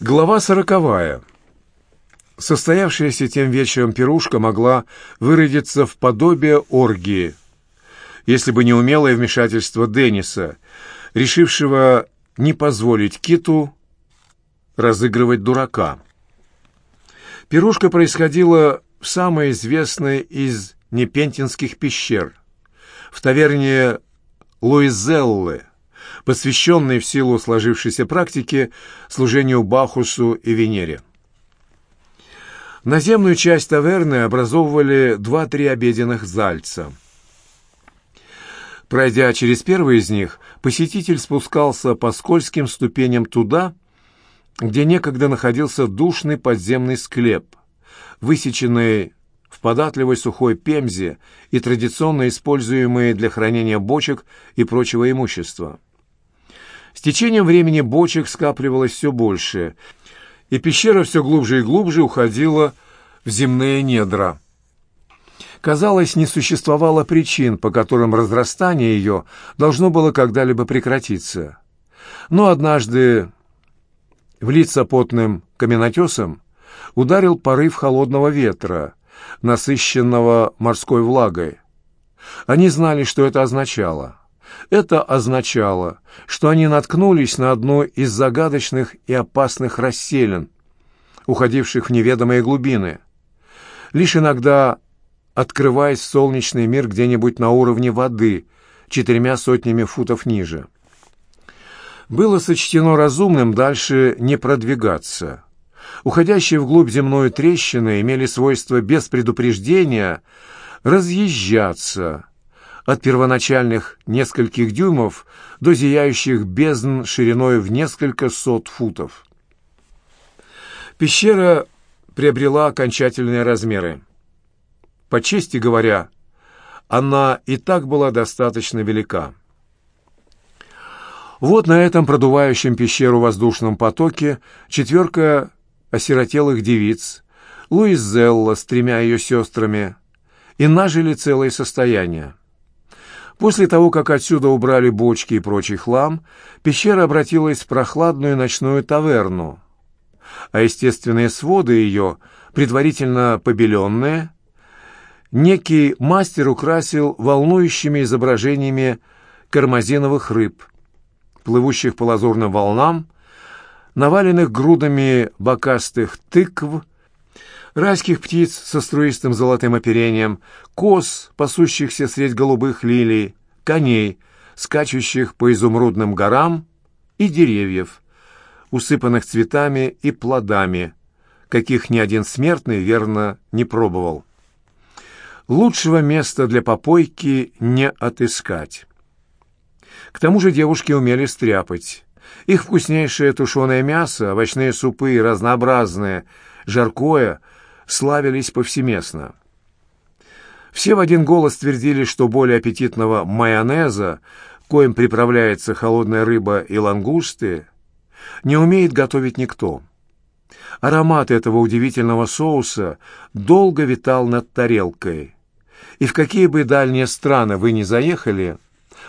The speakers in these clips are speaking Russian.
Глава сороковая. Состоявшаяся тем вечером пирушка могла выродиться в подобие оргии, если бы не умелое вмешательство Денниса, решившего не позволить Киту разыгрывать дурака. Пирушка происходила в самой известной из Непентинских пещер, в таверне Луизеллы, посвященный в силу сложившейся практики служению Бахусу и Венере. Наземную часть таверны образовывали два-три обеденных зальца. Пройдя через первый из них, посетитель спускался по скользким ступеням туда, где некогда находился душный подземный склеп, высеченный в податливой сухой пемзе и традиционно используемые для хранения бочек и прочего имущества. С течением времени бочек скапливалось все больше, и пещера все глубже и глубже уходила в земные недра. Казалось, не существовало причин, по которым разрастание ее должно было когда-либо прекратиться. Но однажды в лица потным каменотесом ударил порыв холодного ветра, насыщенного морской влагой. Они знали, что это означало. Это означало, что они наткнулись на одну из загадочных и опасных расселин, уходивших в неведомые глубины. Лишь иногда, открываясь в солнечный мир где-нибудь на уровне воды, четырьмя сотнями футов ниже. Было сочтено разумным дальше не продвигаться. Уходящие вглубь земной трещины имели свойство без предупреждения разъезжаться, от первоначальных нескольких дюймов до зияющих бездн шириной в несколько сот футов. Пещера приобрела окончательные размеры. По чести говоря, она и так была достаточно велика. Вот на этом продувающем пещеру воздушном потоке четверка осиротелых девиц, Луизелла с тремя ее сестрами, и нажили целое состояние. После того, как отсюда убрали бочки и прочий хлам, пещера обратилась в прохладную ночную таверну, а естественные своды ее, предварительно побеленные, некий мастер украсил волнующими изображениями кармазиновых рыб, плывущих по лазурным волнам, наваленных грудами бокастых тыкв, райских птиц со струистым золотым оперением, коз, пасущихся средь голубых лилий, коней, скачущих по изумрудным горам, и деревьев, усыпанных цветами и плодами, каких ни один смертный, верно, не пробовал. Лучшего места для попойки не отыскать. К тому же девушки умели стряпать. Их вкуснейшее тушеное мясо, овощные супы и разнообразное жаркое – славились повсеместно. Все в один голос твердили, что более аппетитного майонеза, коим приправляется холодная рыба и лангусты, не умеет готовить никто. Аромат этого удивительного соуса долго витал над тарелкой. И в какие бы дальние страны вы ни заехали,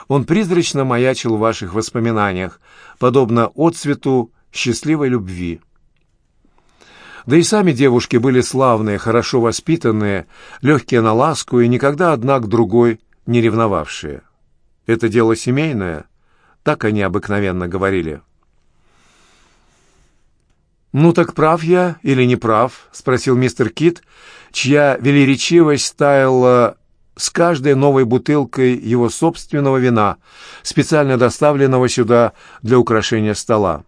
он призрачно маячил в ваших воспоминаниях, подобно отцвету счастливой любви. Да и сами девушки были славные, хорошо воспитанные, легкие на ласку и никогда одна к другой не ревновавшие. Это дело семейное, так они обыкновенно говорили. «Ну так прав я или не прав?» — спросил мистер Кит, чья велеречивость таяла с каждой новой бутылкой его собственного вина, специально доставленного сюда для украшения стола.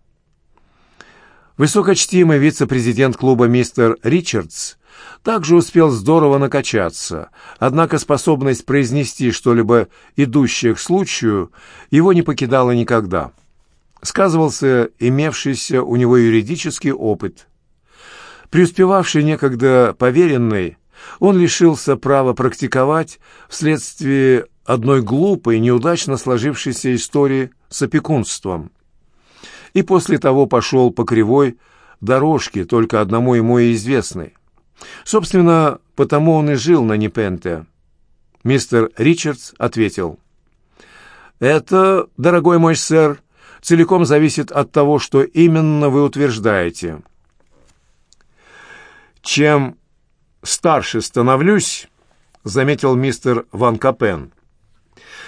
Высокочтимый вице-президент клуба мистер Ричардс также успел здорово накачаться, однако способность произнести что-либо идущее к случаю его не покидала никогда. Сказывался имевшийся у него юридический опыт. Преуспевавший некогда поверенный, он лишился права практиковать вследствие одной глупой, неудачно сложившейся истории с опекунством и после того пошел по кривой дорожке, только одному ему и известной. Собственно, потому он и жил на Непенте. Мистер Ричардс ответил. «Это, дорогой мой сэр, целиком зависит от того, что именно вы утверждаете. Чем старше становлюсь, заметил мистер Ван Капен,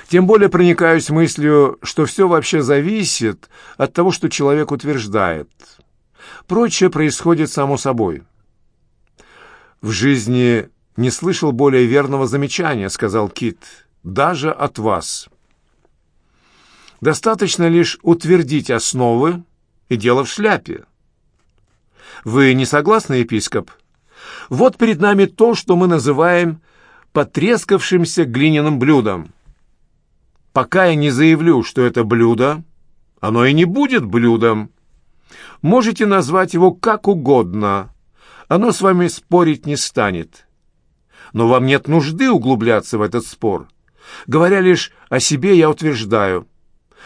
тем более проникаюсь мыслью, что все вообще зависит от того, что человек утверждает. Прочее происходит само собой. В жизни не слышал более верного замечания, сказал Кит, даже от вас. Достаточно лишь утвердить основы, и дело в шляпе. Вы не согласны, епископ? Вот перед нами то, что мы называем потрескавшимся глиняным блюдом. Пока я не заявлю, что это блюдо, оно и не будет блюдом. Можете назвать его как угодно. Оно с вами спорить не станет. Но вам нет нужды углубляться в этот спор. Говоря лишь о себе, я утверждаю –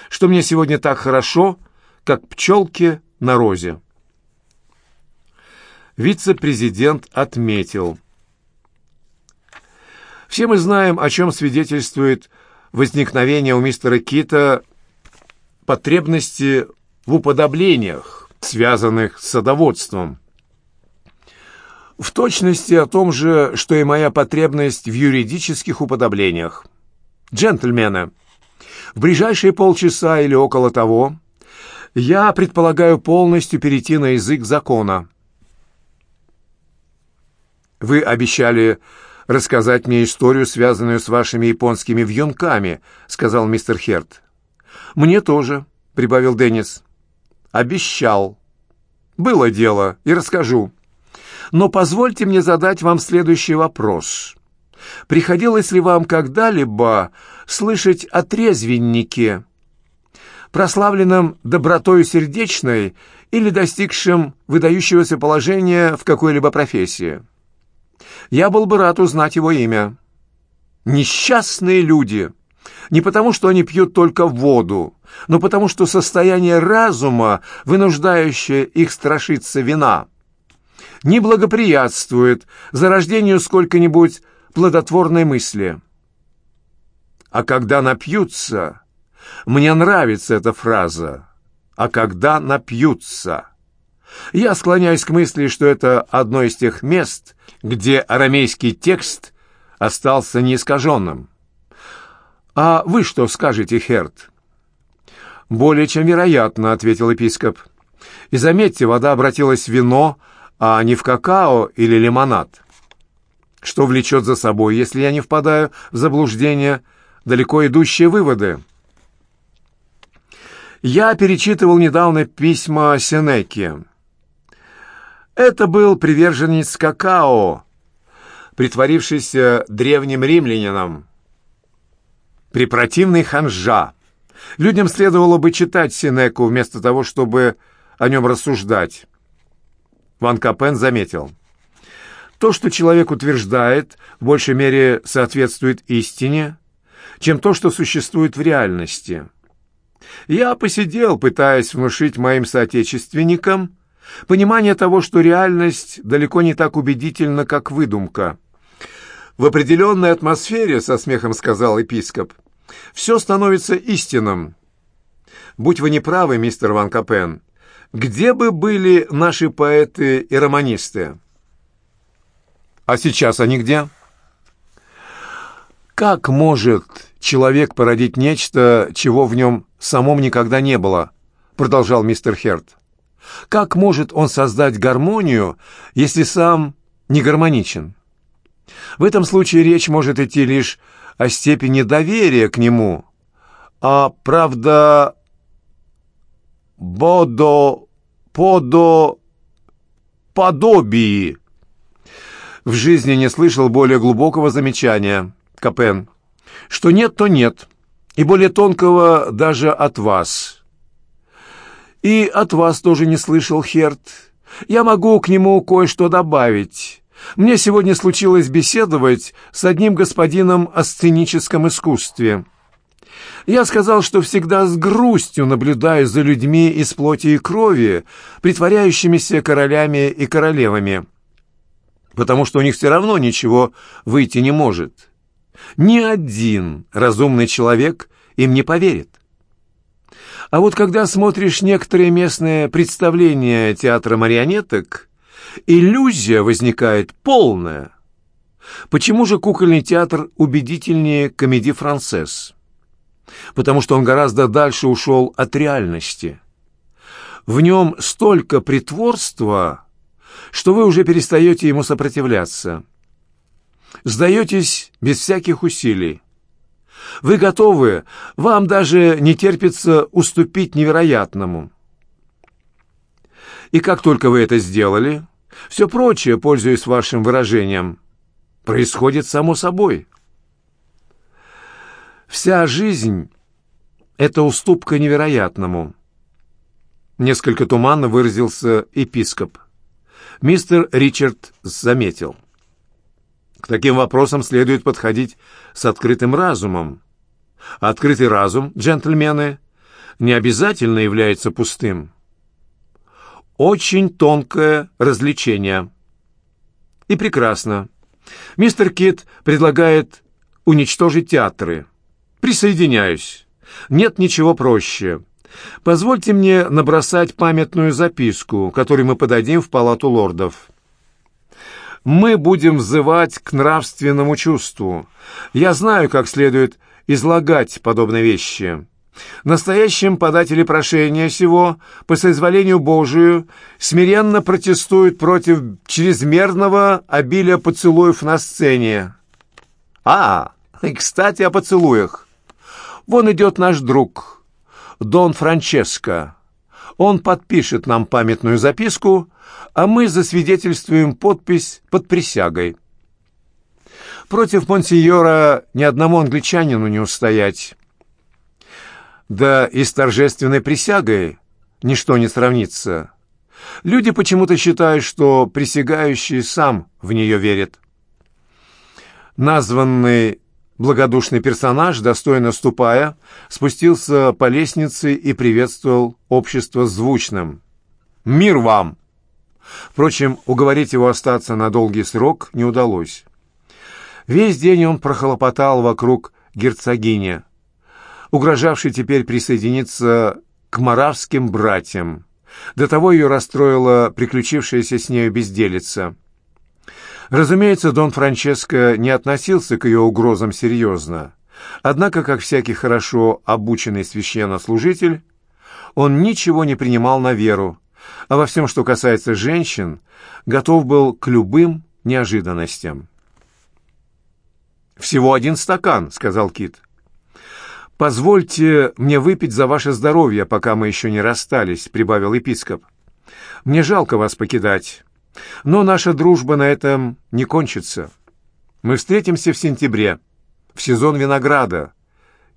что мне сегодня так хорошо, как пчелке на розе. Вице-президент отметил. Все мы знаем, о чем свидетельствует возникновение у мистера Кита потребности в уподоблениях, связанных с садоводством. В точности о том же, что и моя потребность в юридических уподоблениях. Джентльмены, в ближайшие полчаса или около того я предполагаю полностью перейти на язык закона. Вы обещали рассказать мне историю, связанную с вашими японскими вьюнками, сказал мистер Херт. Мне тоже, прибавил Деннис. Обещал. Было дело, и расскажу. Но позвольте мне задать вам следующий вопрос. Приходилось ли вам когда-либо слышать о трезвеннике, прославленном добротою сердечной или достигшем выдающегося положения в какой-либо профессии? Я был бы рад узнать его имя. Несчастные люди. Не потому, что они пьют только воду, но потому, что состояние разума, вынуждающее их страшиться вина, не благоприятствует зарождению сколько-нибудь плодотворной мысли. А когда напьются, мне нравится эта фраза, а когда напьются. Я склоняюсь к мысли, что это одно из тех мест, где арамейский текст остался неискаженным. «А вы что скажете, Херт?» «Более чем вероятно», — ответил епископ. «И заметьте, вода обратилась в вино, а не в какао или лимонад» что влечет за собой, если я не впадаю в заблуждение, далеко идущие выводы. Я перечитывал недавно письма Сенеки. Это был приверженец какао, притворившийся древним римлянином. Препротивный ханжа. Людям следовало бы читать Сенеку вместо того, чтобы о нем рассуждать. Ван Капен заметил — то, что человек утверждает, в большей мере соответствует истине, чем то, что существует в реальности. Я посидел, пытаясь внушить моим соотечественникам понимание того, что реальность далеко не так убедительна, как выдумка. В определенной атмосфере, со смехом сказал епископ, все становится истинным. Будь вы неправы, мистер Ван Капен, где бы были наши поэты и романисты? А сейчас они где? Как может человек породить нечто, чего в нем самом никогда не было? Продолжал мистер Херт. Как может он создать гармонию, если сам не гармоничен? В этом случае речь может идти лишь о степени доверия к нему, а правда бодо подо подобии в жизни не слышал более глубокого замечания, Капен. Что нет, то нет, и более тонкого даже от вас. И от вас тоже не слышал, Херт. Я могу к нему кое-что добавить. Мне сегодня случилось беседовать с одним господином о сценическом искусстве. Я сказал, что всегда с грустью наблюдаю за людьми из плоти и крови, притворяющимися королями и королевами потому что у них все равно ничего выйти не может. Ни один разумный человек им не поверит. А вот когда смотришь некоторые местные представления театра марионеток, иллюзия возникает полная. Почему же кукольный театр убедительнее комедии «Францесс»? Потому что он гораздо дальше ушел от реальности. В нем столько притворства, что вы уже перестаете ему сопротивляться. Сдаетесь без всяких усилий. Вы готовы, вам даже не терпится уступить невероятному. И как только вы это сделали, все прочее, пользуясь вашим выражением, происходит само собой. Вся жизнь — это уступка невероятному. Несколько туманно выразился епископ. Мистер Ричард заметил. К таким вопросам следует подходить с открытым разумом. Открытый разум, джентльмены, не обязательно является пустым. Очень тонкое развлечение. И прекрасно. Мистер Кит предлагает уничтожить театры. Присоединяюсь. Нет ничего проще. Позвольте мне набросать памятную записку, которую мы подадим в палату лордов мы будем взывать к нравственному чувству. Я знаю, как следует излагать подобные вещи. Настоящим податели прошения сего, по соизволению Божию, смиренно протестуют против чрезмерного обилия поцелуев на сцене. А, и, кстати, о поцелуях. Вон идет наш друг, Дон Франческо. Он подпишет нам памятную записку, а мы засвидетельствуем подпись под присягой. Против Монсеньора ни одному англичанину не устоять. Да и с торжественной присягой ничто не сравнится. Люди почему-то считают, что присягающий сам в нее верит. Названный благодушный персонаж, достойно ступая, спустился по лестнице и приветствовал общество звучным. «Мир вам!» Впрочем, уговорить его остаться на долгий срок не удалось. Весь день он прохлопотал вокруг герцогини, угрожавшей теперь присоединиться к маравским братьям. До того ее расстроила приключившаяся с нею безделица. Разумеется, Дон Франческо не относился к ее угрозам серьезно. Однако, как всякий хорошо обученный священнослужитель, он ничего не принимал на веру, а во всем, что касается женщин, готов был к любым неожиданностям. «Всего один стакан», — сказал Кит. «Позвольте мне выпить за ваше здоровье, пока мы еще не расстались», — прибавил епископ. «Мне жалко вас покидать, но наша дружба на этом не кончится. Мы встретимся в сентябре, в сезон винограда.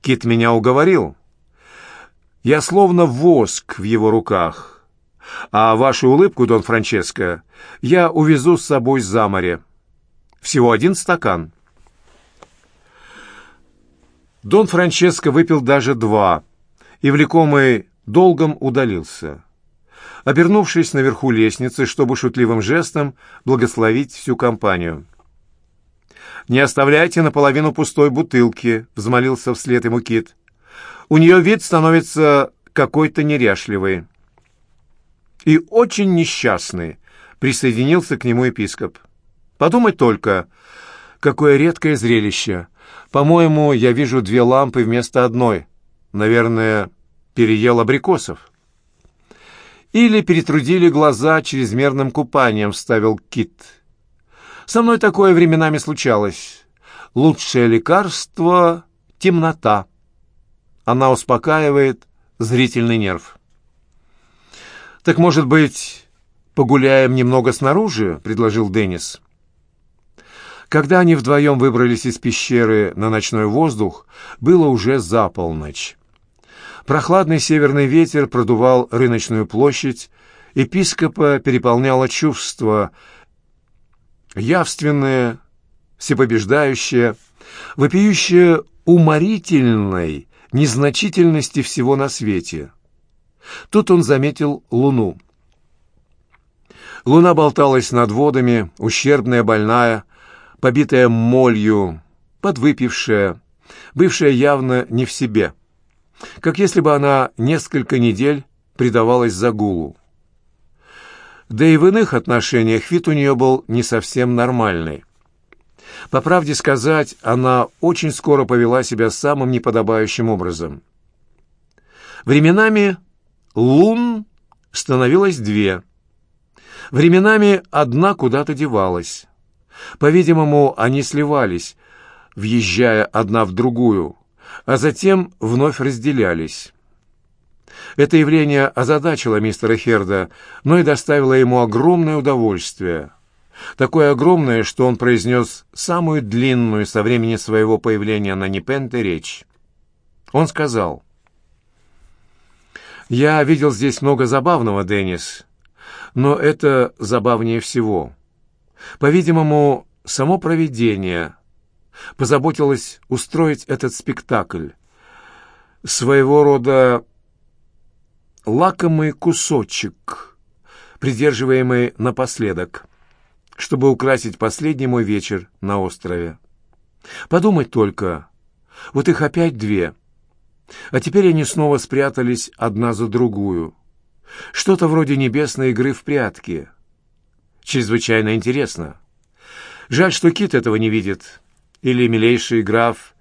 Кит меня уговорил. Я словно воск в его руках» А вашу улыбку, Дон Франческо, я увезу с собой за море. Всего один стакан». Дон Франческо выпил даже два и, влекомый долгом, удалился. Обернувшись наверху лестницы, чтобы шутливым жестом благословить всю компанию. «Не оставляйте наполовину пустой бутылки», — взмолился вслед ему Кит. «У нее вид становится какой-то неряшливый» и очень несчастный», — присоединился к нему епископ. «Подумать только, какое редкое зрелище. По-моему, я вижу две лампы вместо одной. Наверное, переел абрикосов». «Или перетрудили глаза чрезмерным купанием», — вставил Кит. «Со мной такое временами случалось. Лучшее лекарство — темнота. Она успокаивает зрительный нерв». «Так, может быть, погуляем немного снаружи?» — предложил Деннис. Когда они вдвоем выбрались из пещеры на ночной воздух, было уже за полночь. Прохладный северный ветер продувал рыночную площадь, епископа переполняло чувство явственное, всепобеждающее, вопиющее уморительной незначительности всего на свете — Тут он заметил луну. Луна болталась над водами, ущербная, больная, побитая молью, подвыпившая, бывшая явно не в себе. Как если бы она несколько недель предавалась загулу. Да и в иных отношениях вид у нее был не совсем нормальный. По правде сказать, она очень скоро повела себя самым неподобающим образом. Временами лун становилось две. Временами одна куда-то девалась. По-видимому, они сливались, въезжая одна в другую, а затем вновь разделялись. Это явление озадачило мистера Херда, но и доставило ему огромное удовольствие. Такое огромное, что он произнес самую длинную со времени своего появления на Непенте речь. Он сказал, «Я видел здесь много забавного, Деннис, но это забавнее всего. По-видимому, само провидение позаботилось устроить этот спектакль. Своего рода лакомый кусочек, придерживаемый напоследок, чтобы украсить последний мой вечер на острове. Подумать только, вот их опять две, а теперь они снова спрятались одна за другую. Что-то вроде небесной игры в прятки. Чрезвычайно интересно. Жаль, что Кит этого не видит. Или милейший граф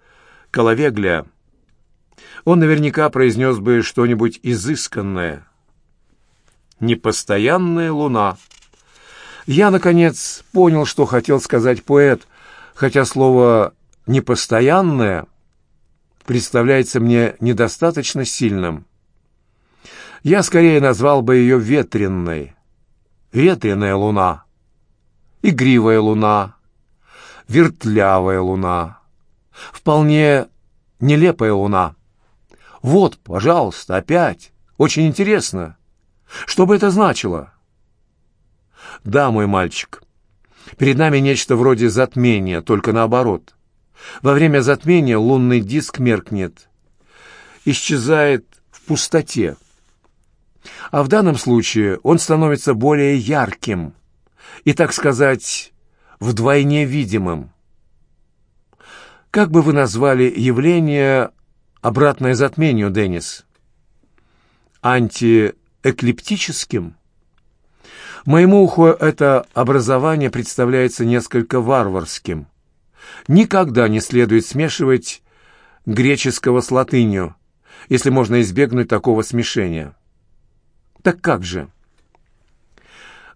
Коловегля — он наверняка произнес бы что-нибудь изысканное. «Непостоянная луна». Я, наконец, понял, что хотел сказать поэт, хотя слово «непостоянное» представляется мне недостаточно сильным. Я скорее назвал бы ее ветренной. Ветреная луна, игривая луна, вертлявая луна, вполне нелепая луна. Вот, пожалуйста, опять. Очень интересно. Что бы это значило? Да, мой мальчик. Перед нами нечто вроде затмения, только наоборот. Во время затмения лунный диск меркнет, исчезает в пустоте. А в данном случае он становится более ярким и, так сказать, вдвойне видимым. Как бы вы назвали явление обратное затмению, Деннис. Антиэклиптическим? Моему уху это образование представляется несколько варварским. Никогда не следует смешивать греческого с латынью, если можно избегнуть такого смешения. Так как же?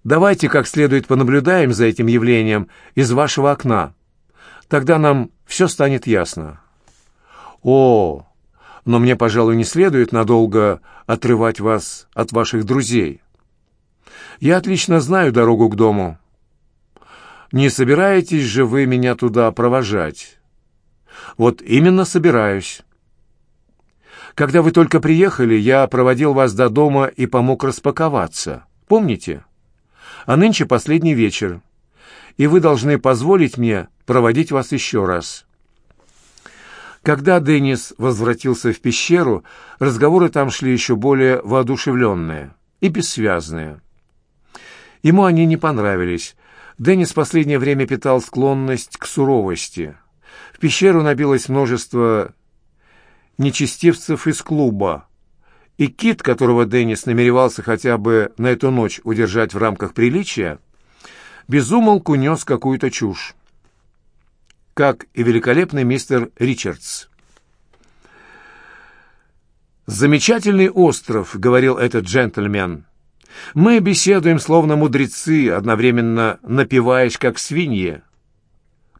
Давайте как следует понаблюдаем за этим явлением из вашего окна. Тогда нам все станет ясно. О, но мне, пожалуй, не следует надолго отрывать вас от ваших друзей. Я отлично знаю дорогу к дому. Не собираетесь же вы меня туда провожать? Вот именно собираюсь. Когда вы только приехали, я проводил вас до дома и помог распаковаться. Помните? А нынче последний вечер, и вы должны позволить мне проводить вас еще раз». Когда Деннис возвратился в пещеру, разговоры там шли еще более воодушевленные и бессвязные. Ему они не понравились. Деннис в последнее время питал склонность к суровости. В пещеру набилось множество нечестивцев из клуба, и Кит, которого Деннис намеревался хотя бы на эту ночь удержать в рамках приличия, безумолку нес какую-то чушь как и великолепный мистер Ричардс. «Замечательный остров», — говорил этот джентльмен. «Мы беседуем, словно мудрецы, одновременно напиваясь, как свиньи.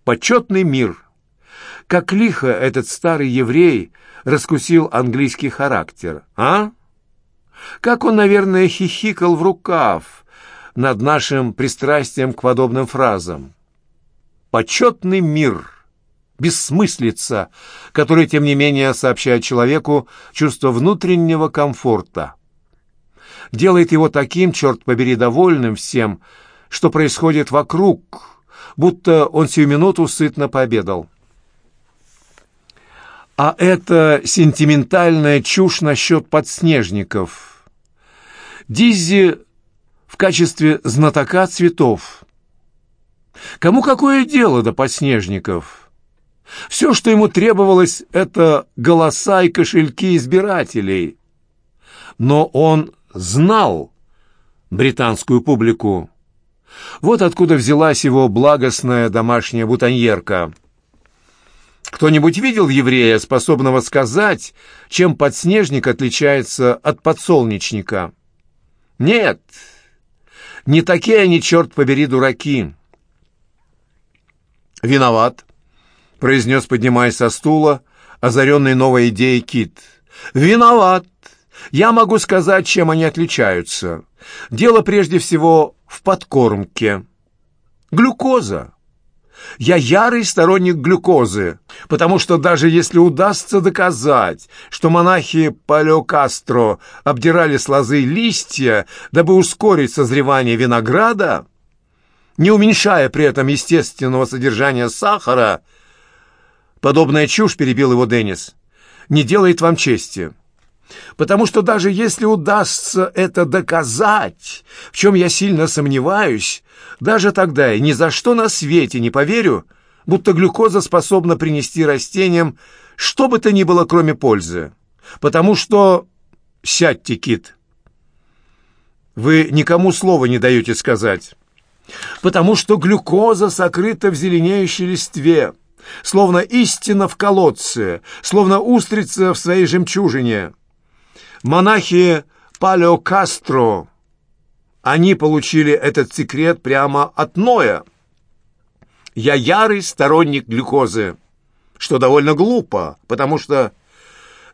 Почетный мир. Как лихо этот старый еврей раскусил английский характер, а? Как он, наверное, хихикал в рукав над нашим пристрастием к подобным фразам почетный мир, бессмыслица, который, тем не менее, сообщает человеку чувство внутреннего комфорта. Делает его таким, черт побери, довольным всем, что происходит вокруг, будто он сию минуту сытно пообедал. А это сентиментальная чушь насчет подснежников. Диззи в качестве знатока цветов – Кому какое дело до подснежников? Все, что ему требовалось, это голоса и кошельки избирателей. Но он знал британскую публику. Вот откуда взялась его благостная домашняя бутоньерка. Кто-нибудь видел еврея, способного сказать, чем подснежник отличается от подсолнечника? Нет, не такие они, черт побери, дураки. Виноват, произнес, поднимаясь со стула, озаренный новой идеей Кит. Виноват. Я могу сказать, чем они отличаются. Дело прежде всего в подкормке. Глюкоза. Я ярый сторонник глюкозы, потому что даже если удастся доказать, что монахи Палеокастро обдирали с лозы листья, дабы ускорить созревание винограда, не уменьшая при этом естественного содержания сахара, подобная чушь, перебил его Деннис, не делает вам чести. Потому что даже если удастся это доказать, в чем я сильно сомневаюсь, даже тогда я ни за что на свете не поверю, будто глюкоза способна принести растениям что бы то ни было, кроме пользы. Потому что... Сядьте, Кит. Вы никому слова не даете сказать. Потому что глюкоза сокрыта в зеленеющей листве, словно истина в колодце, словно устрица в своей жемчужине. Монахи Палео Кастро, они получили этот секрет прямо от Ноя. Я ярый сторонник глюкозы, что довольно глупо, потому что...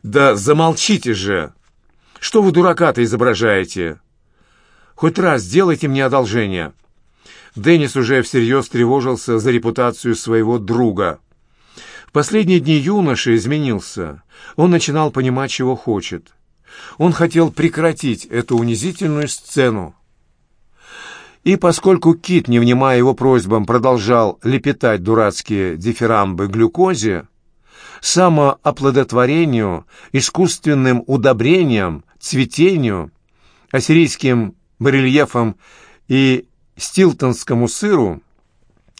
Да замолчите же! Что вы дурака-то изображаете? Хоть раз сделайте мне одолжение. Деннис уже всерьез тревожился за репутацию своего друга. В последние дни юноша изменился. Он начинал понимать, чего хочет. Он хотел прекратить эту унизительную сцену. И поскольку Кит, не внимая его просьбам, продолжал лепетать дурацкие дифирамбы глюкозе, самооплодотворению, искусственным удобрением, цветению, ассирийским барельефам и стилтонскому сыру,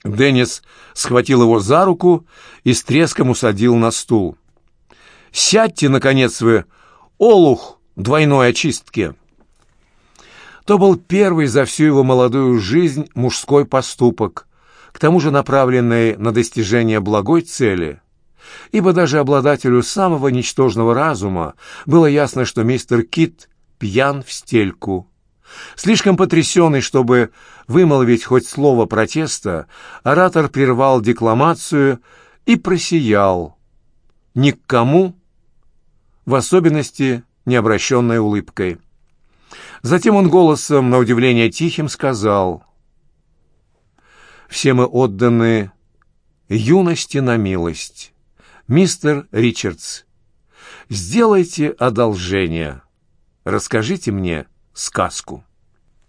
Деннис схватил его за руку и с треском усадил на стул. «Сядьте, наконец, вы, олух двойной очистки. То был первый за всю его молодую жизнь мужской поступок, к тому же направленный на достижение благой цели. Ибо даже обладателю самого ничтожного разума было ясно, что мистер Кит пьян в стельку. Слишком потрясенный, чтобы вымолвить хоть слово протеста, оратор прервал декламацию и просиял. Ни к кому в особенности не обращенной улыбкой. Затем он голосом, на удивление тихим, сказал, «Все мы отданы юности на милость. Мистер Ричардс, сделайте одолжение, расскажите мне сказку».